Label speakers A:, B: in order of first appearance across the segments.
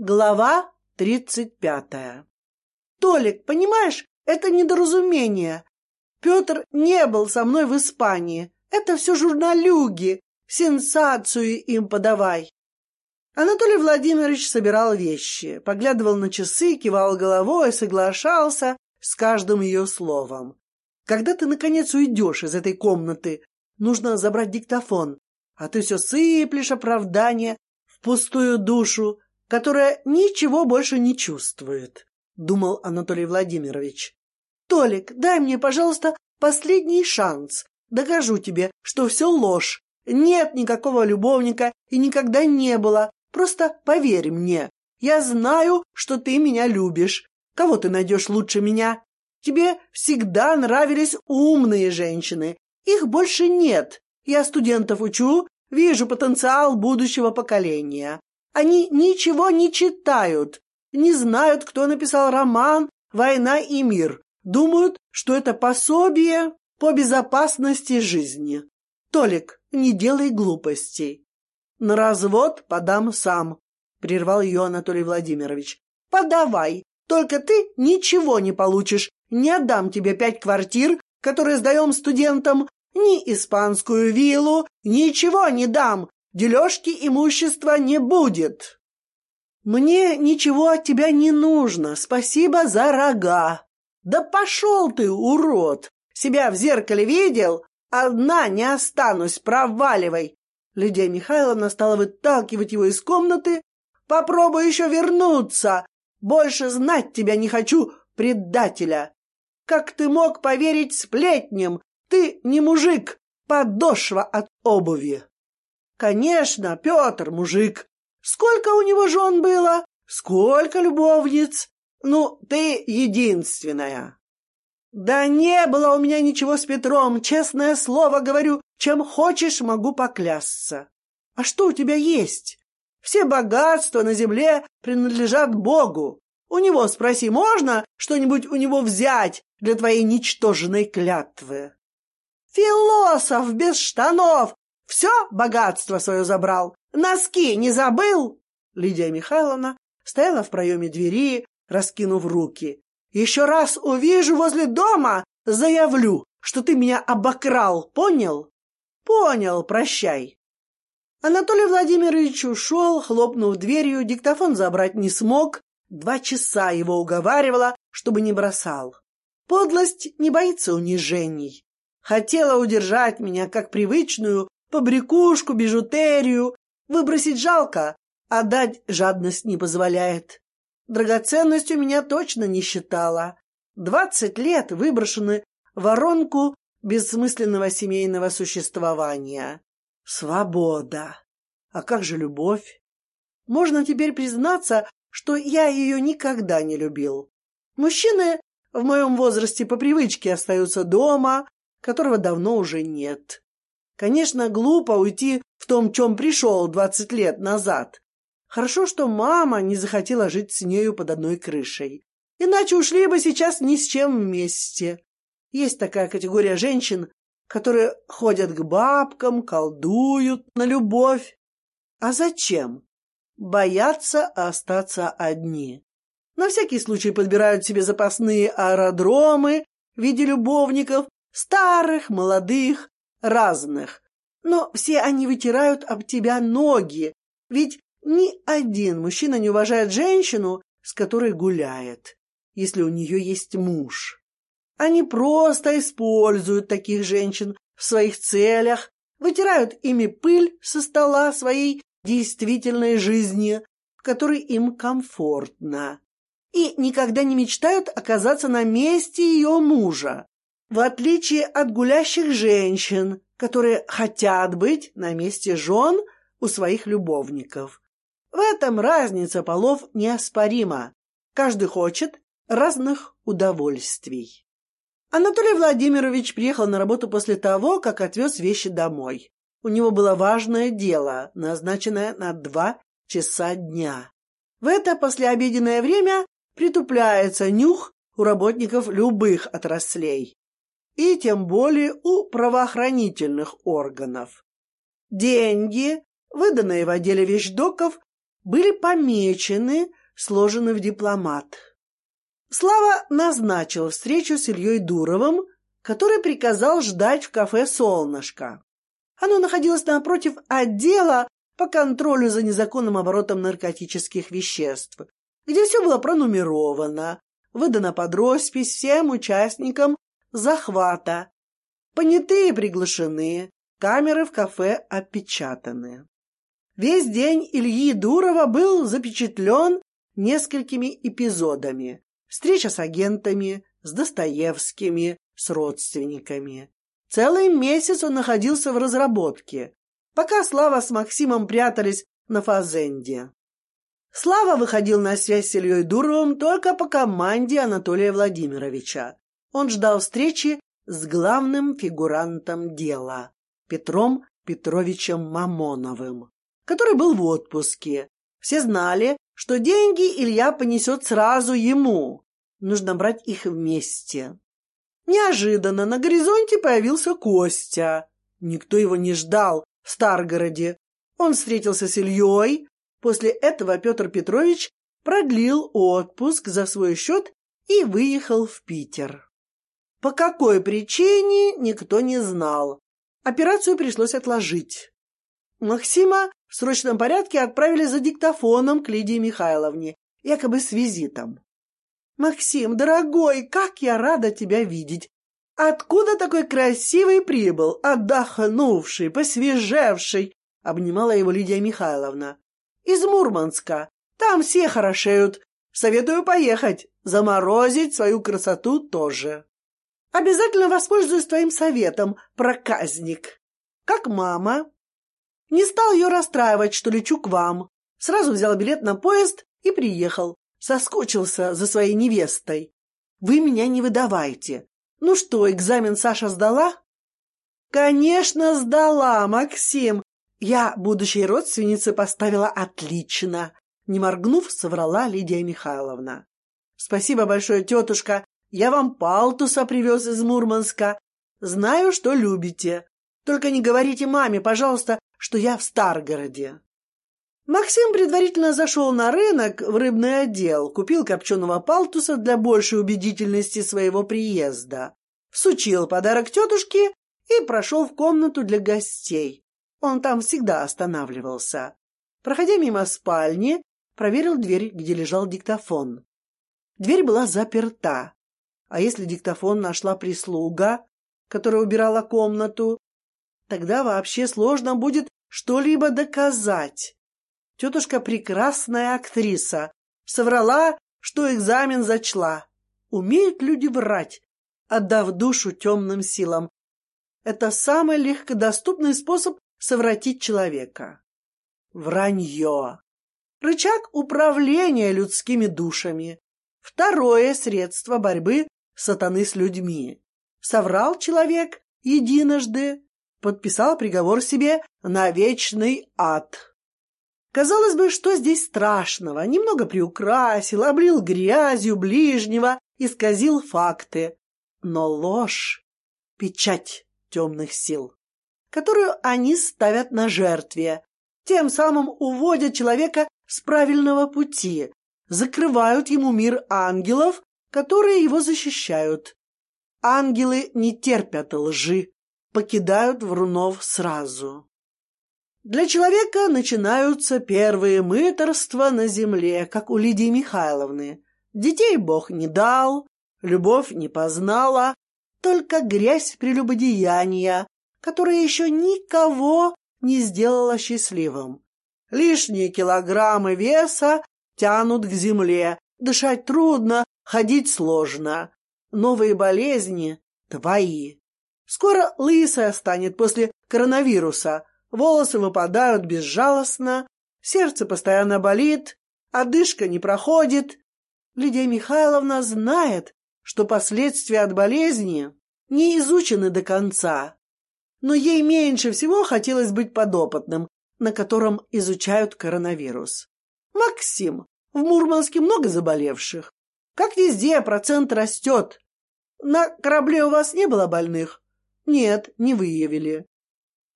A: Глава тридцать пятая. Толик, понимаешь, это недоразумение. Петр не был со мной в Испании. Это все журналюги. Сенсацию им подавай. Анатолий Владимирович собирал вещи, поглядывал на часы, кивал головой, соглашался с каждым ее словом. Когда ты, наконец, уйдешь из этой комнаты, нужно забрать диктофон, а ты все сыплешь оправдание в пустую душу, которая ничего больше не чувствует, думал Анатолий Владимирович. Толик, дай мне, пожалуйста, последний шанс. Докажу тебе, что все ложь. Нет никакого любовника и никогда не было. Просто поверь мне. Я знаю, что ты меня любишь. Кого ты найдешь лучше меня? Тебе всегда нравились умные женщины. Их больше нет. Я студентов учу, вижу потенциал будущего поколения. Они ничего не читают, не знают, кто написал роман «Война и мир». Думают, что это пособие по безопасности жизни. Толик, не делай глупостей. На развод подам сам, прервал ее Анатолий Владимирович. Подавай, только ты ничего не получишь. Не отдам тебе пять квартир, которые сдаем студентам, ни испанскую виллу, ничего не дам. Дележки имущества не будет. Мне ничего от тебя не нужно. Спасибо за рога. Да пошел ты, урод! Себя в зеркале видел? Одна не останусь, проваливай. Лидия Михайловна стала выталкивать его из комнаты. Попробуй еще вернуться. Больше знать тебя не хочу, предателя. Как ты мог поверить сплетням? Ты не мужик, подошва от обуви. Конечно, Петр мужик. Сколько у него жен было? Сколько любовниц? Ну, ты единственная. Да не было у меня ничего с Петром, честное слово говорю, чем хочешь, могу поклясться. А что у тебя есть? Все богатства на земле принадлежат Богу. У него спроси, можно что-нибудь у него взять для твоей ничтожной клятвы? Философ без штанов! Все богатство свое забрал. Носки не забыл? Лидия Михайловна стояла в проеме двери, раскинув руки. Еще раз увижу возле дома, заявлю, что ты меня обокрал, понял? Понял, прощай. Анатолий Владимирович ушел, хлопнув дверью, диктофон забрать не смог. Два часа его уговаривала, чтобы не бросал. Подлость не боится унижений. Хотела удержать меня как привычную побрякушку, бижутерию. Выбросить жалко, а дать жадность не позволяет. Драгоценность у меня точно не считала. Двадцать лет выброшены воронку бессмысленного семейного существования. Свобода. А как же любовь? Можно теперь признаться, что я ее никогда не любил. Мужчины в моем возрасте по привычке остаются дома, которого давно уже нет. Конечно, глупо уйти в том, чем пришел двадцать лет назад. Хорошо, что мама не захотела жить с нею под одной крышей. Иначе ушли бы сейчас ни с чем вместе. Есть такая категория женщин, которые ходят к бабкам, колдуют на любовь. А зачем? Боятся остаться одни. На всякий случай подбирают себе запасные аэродромы в виде любовников, старых, молодых, разных. Но все они вытирают об тебя ноги, ведь ни один мужчина не уважает женщину, с которой гуляет, если у нее есть муж. Они просто используют таких женщин в своих целях, вытирают ими пыль со стола своей действительной жизни, в которой им комфортно, и никогда не мечтают оказаться на месте ее мужа, в отличие от гулящих женщин, которые хотят быть на месте жен у своих любовников. В этом разница полов неоспорима. Каждый хочет разных удовольствий. Анатолий Владимирович приехал на работу после того, как отвез вещи домой. У него было важное дело, назначенное на два часа дня. В это послеобеденное время притупляется нюх у работников любых отраслей, и тем более у правоохранительных органов. Деньги, выданные в отделе вещдоков, были помечены, сложены в дипломат. Слава назначил встречу с Ильей Дуровым, который приказал ждать в кафе «Солнышко». Оно находилось напротив отдела по контролю за незаконным оборотом наркотических веществ, где все было пронумеровано, выдано под роспись всем участникам захвата. Понятые приглашены, камеры в кафе опечатаны. Весь день Ильи Дурова был запечатлен несколькими эпизодами. Встреча с агентами, с Достоевскими, с родственниками. Целый месяц он находился в разработке, пока Слава с Максимом прятались на Фазенде. Слава выходил на связь с Ильей Дуровым только по команде Анатолия Владимировича. Он ждал встречи с главным фигурантом дела Петром Петровичем Мамоновым, который был в отпуске. Все знали, что деньги Илья понесет сразу ему. Нужно брать их вместе. Неожиданно на горизонте появился Костя. Никто его не ждал в Старгороде. Он встретился с Ильей. После этого Петр Петрович продлил отпуск за свой счет и выехал в Питер. По какой причине, никто не знал. Операцию пришлось отложить. Максима в срочном порядке отправили за диктофоном к Лидии Михайловне, якобы с визитом. «Максим, дорогой, как я рада тебя видеть! Откуда такой красивый прибыл, отдохнувший, посвежевший?» — обнимала его Лидия Михайловна. «Из Мурманска. Там все хорошеют. Советую поехать. Заморозить свою красоту тоже. Обязательно воспользуюсь твоим советом, проказник. Как мама?» Не стал ее расстраивать, что лечу к вам. Сразу взял билет на поезд и приехал. Соскучился за своей невестой. Вы меня не выдавайте. Ну что, экзамен Саша сдала? Конечно, сдала, Максим. Я будущей родственнице поставила отлично. Не моргнув, соврала Лидия Михайловна. Спасибо большое, тетушка. Я вам палтуса привез из Мурманска. Знаю, что любите. Только не говорите маме, пожалуйста, что я в Старгороде. Максим предварительно зашел на рынок в рыбный отдел, купил копченого палтуса для большей убедительности своего приезда, всучил подарок тетушке и прошел в комнату для гостей. Он там всегда останавливался. Проходя мимо спальни, проверил дверь, где лежал диктофон. Дверь была заперта. А если диктофон нашла прислуга, которая убирала комнату, Тогда вообще сложно будет что-либо доказать. Тетушка прекрасная актриса. Соврала, что экзамен зачла. Умеют люди врать, отдав душу темным силам. Это самый легкодоступный способ совратить человека. Вранье. Рычаг управления людскими душами. Второе средство борьбы сатаны с людьми. Соврал человек единожды, подписал приговор себе на вечный ад. Казалось бы, что здесь страшного? Немного приукрасил, облил грязью ближнего, исказил факты. Но ложь — печать темных сил, которую они ставят на жертве, тем самым уводят человека с правильного пути, закрывают ему мир ангелов, которые его защищают. Ангелы не терпят лжи, покидают Врунов сразу. Для человека начинаются первые мыторства на земле, как у Лидии Михайловны. Детей Бог не дал, любовь не познала, только грязь прелюбодеяния, которая еще никого не сделала счастливым. Лишние килограммы веса тянут к земле, дышать трудно, ходить сложно. Новые болезни — твои. Скоро лысая станет после коронавируса. Волосы выпадают безжалостно, сердце постоянно болит, одышка не проходит. Лидия Михайловна знает, что последствия от болезни не изучены до конца. Но ей меньше всего хотелось быть подопытным, на котором изучают коронавирус. Максим, в Мурманске много заболевших. Как везде, процент растет. На корабле у вас не было больных? Нет, не выявили.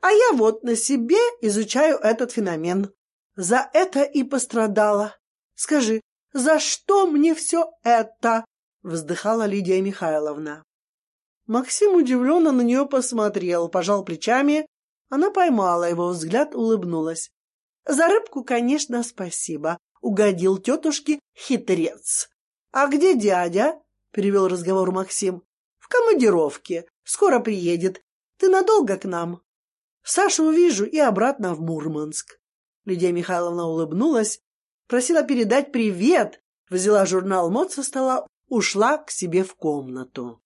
A: А я вот на себе изучаю этот феномен. За это и пострадала. Скажи, за что мне все это? Вздыхала Лидия Михайловна. Максим удивленно на нее посмотрел, пожал плечами. Она поймала его взгляд, улыбнулась. За рыбку, конечно, спасибо. Угодил тетушке хитрец. А где дядя? Перевел разговор Максим. В командировке. Скоро приедет. Ты надолго к нам? Сашу увижу и обратно в Мурманск. Лидия Михайловна улыбнулась, просила передать привет, взяла журнал мод со стола, ушла к себе в комнату.